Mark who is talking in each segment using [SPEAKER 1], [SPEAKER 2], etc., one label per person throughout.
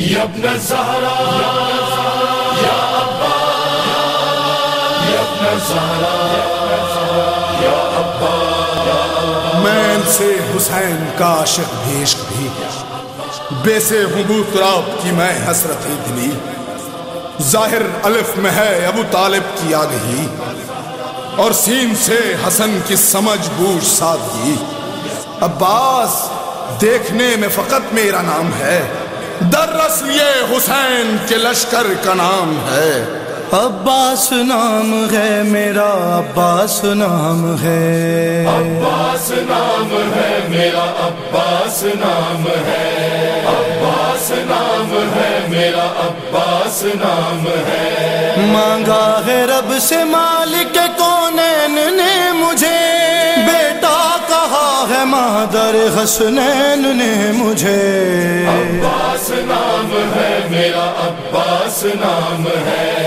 [SPEAKER 1] ابن الزهراء يا أبا ابن الزهراء
[SPEAKER 2] مین سے حسین کا عاشق بھی بھی، بے سے حبوت راب کی میں حسرت دلی۔ ظاہر الف میں ہے ابو طالب کی آگہی، اور سین سے حسن کی سمجھ بوجھ سادگی۔ عباس دیکھنے میں فقط میرا نام ہے در رسل یہ حسین کے لشکر کا نام ہے۔
[SPEAKER 3] عباس نام ہے میرا عباس نام ہے۔
[SPEAKER 1] عباس نام ہے میرا عباس نام ہے۔ عباس نام ہے میرا عباس نام ہے۔
[SPEAKER 3] مانگا ہے رب سے مالک کونین حسنین نے مجھے۔
[SPEAKER 1] عباس نام ہے میرا عباس نام ہے عباس نام ہے۔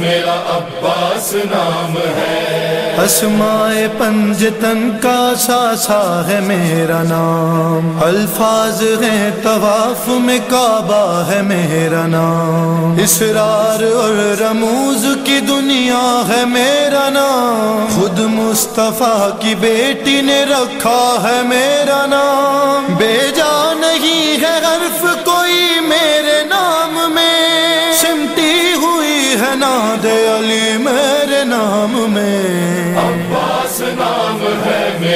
[SPEAKER 1] میرا عباس نام ہے۔
[SPEAKER 3] اسمائے پنجتن کا ساسا ہے میرا نام۔ الفاظ ہیں طواف میں کعبہ ہے میرا نام۔ اسرار اور رموز کی دنیا ہے میرا نام۔ خود مصطفیٰ کی بیٹی نے رکھا ہے میرا نام۔ بے ناد علی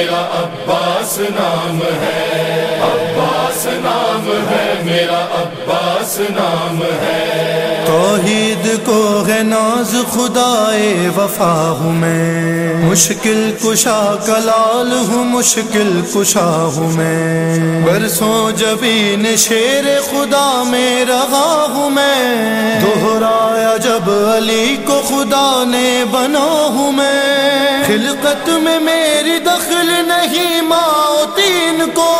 [SPEAKER 1] میرا عباس نام ہے، عباس نام ہے، میرا عباس نام ہے۔
[SPEAKER 3] توحید کو ہے ناز، خدائے وفا ہوں میں۔ مشکل کشا کلال ہوں، مشکل کشا ہوں میں۔ برسوں جبین شیر خدا میں رہا ہوں میں۔ دوہرایا جب علی کو خدا نے بنا خلقت میں میری دخل نہیں ماؤتین کو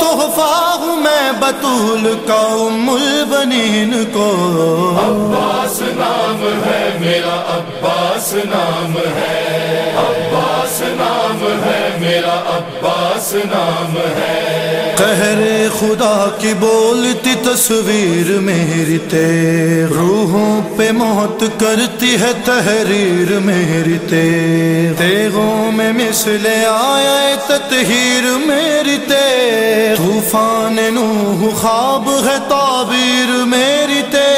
[SPEAKER 3] تحفہ ہوں میں بطول کا ام البنین کو۔
[SPEAKER 1] عباس نام ہے۔ میرا عباس نام ہے، عباس نام ہے، میرا عباس نام ہے۔
[SPEAKER 3] قہر خدا کی بولتی تصویر میری تیر روحوں پہ موت کرتی ہے تحریر میری تیر تیغوں میں مثل آیا تطہیر میری تیر طوفان نوح خواب ہے تعبیر میری تیر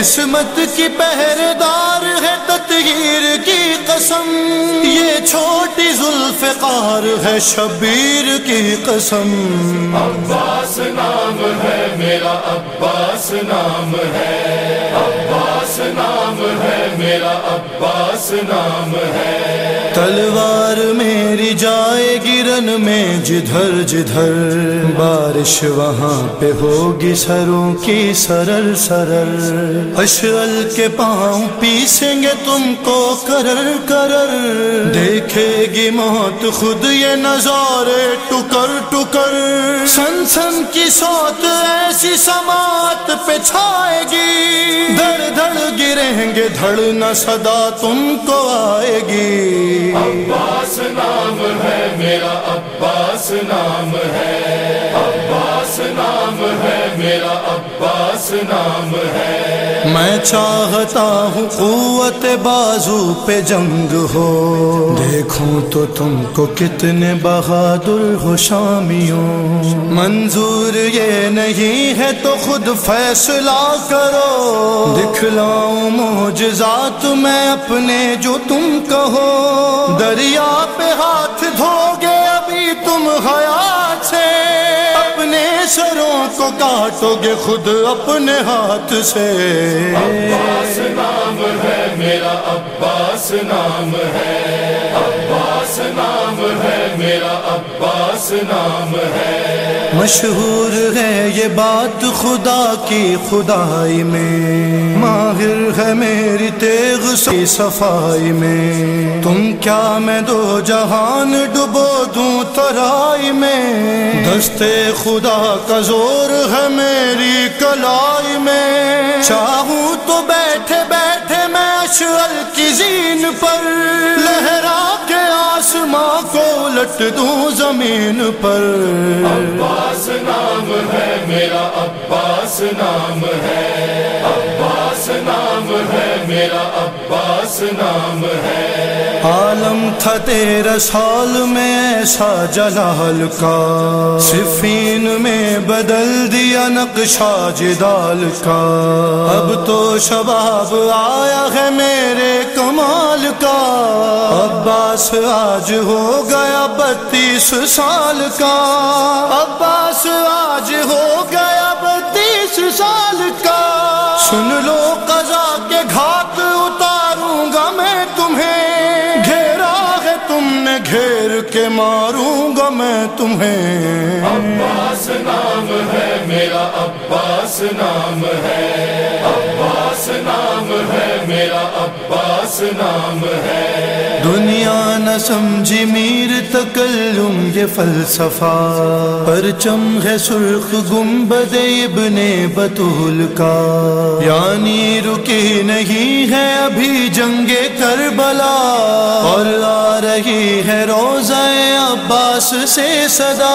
[SPEAKER 3] عصمت کی پہردار ہے تطہیر کی قسم۔ یہ چھوٹی ذوالفقار ہے شبیر کی قسم۔
[SPEAKER 1] عباس نام ہے، میرا عباس نام ہے۔ عباس نام ہے میرا عباس نام ہے۔
[SPEAKER 3] تلوار میری جائے گرن میں جدھر جدھر۔ بارش وہاں پہ ہوگی، سروں کی سرر سرر اشعل کے پاؤں پیسیں گے تم کو کرر کرر۔ دیکھے گی موت خود یہ نظارے ٹکر ٹکر۔ سن سن کی سوت ایسی سماعت پہ چھائے گی۔ دھڑ دھڑ گریں گے دھڑنا صدا تم کو آئے گی۔
[SPEAKER 1] عباس نام ہے میرا، عباس نام ہے۔ میرا عباس نام ہے۔
[SPEAKER 3] میں چاہتا ہوں قوت بازو پہ جنگ ہو۔ دیکھوں تو تم کو کتنے بہادر ہو شامیوں منظور یہ نہیں ہے تو خود فیصلہ کرو۔ دکھلاؤں موجزات میں اپنے جو تم کہو۔ دریا پہ ہاتھ کو کاٹو گے خود اپنے ہاتھ سے۔
[SPEAKER 1] عباس نام ہے، میرا عباس نام ہے۔ عباس نام ہے، میرا عباس نام ہے۔
[SPEAKER 3] مشہور ہے یہ بات خدا کی خدائی میں۔ ماہر ہے میری تیغ سی صفائی میں۔ تم کیا میں دو جہان ڈبو دوں ترائی میں۔ دستے خدا کا زور ہے میری کلائی میں۔ چاہوں تو بیٹھے بیٹھے میں اشعل کی زین پر کو لٹ دوں زمین پر۔
[SPEAKER 1] عباس نام ہے میرا عباس نام ہے۔ عباس نام ہے میرا عباس نام ہے۔
[SPEAKER 3] عالم تھا تیرا سال میں ایسا جلال کا۔ صفین میں بدل دیا نقشہ جدال کا۔ اب تو شباب آیا ہے میرے کمال کا۔ عباس آج ہو گیا بتیس سال کا۔ عباس آج ہو گیا بتیس سال کا۔ سن لو قضا کے گھات اتاروں گا میں تمہیں۔ گھیرا ہے تم نے گھیر کے ماروں میں تمہیں۔
[SPEAKER 1] عباس نام ہے میرا عباس نام ہے۔ عباس نام ہے میرا عباس نام ہے۔
[SPEAKER 3] دنیا نہ سمجھی میر تکلم یہ فلسفہ۔ پرچم ہے سرخ گنبد ابن بطول کا۔ یعنی رکی نہیں ہے ابھی جنگ کربلا۔ اور آ رہی ہے روزہ عباس سے صدا۔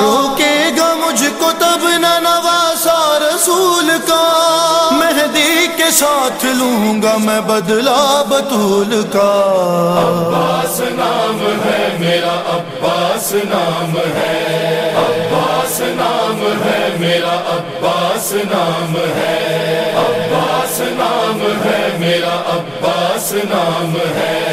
[SPEAKER 3] روکے گا مجھ کو تب نہ نواسا رسول کا۔ مہدی کے ساتھ لوں گا میں بدلا بطول کا۔
[SPEAKER 1] عباس نام ہے میرا، عباس نام ہے۔ عباس نام ہے میرا، عباس نام ہے۔ عباس نام ہے میرا، عباس نام ہے۔